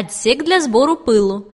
Отсек для збору пилу.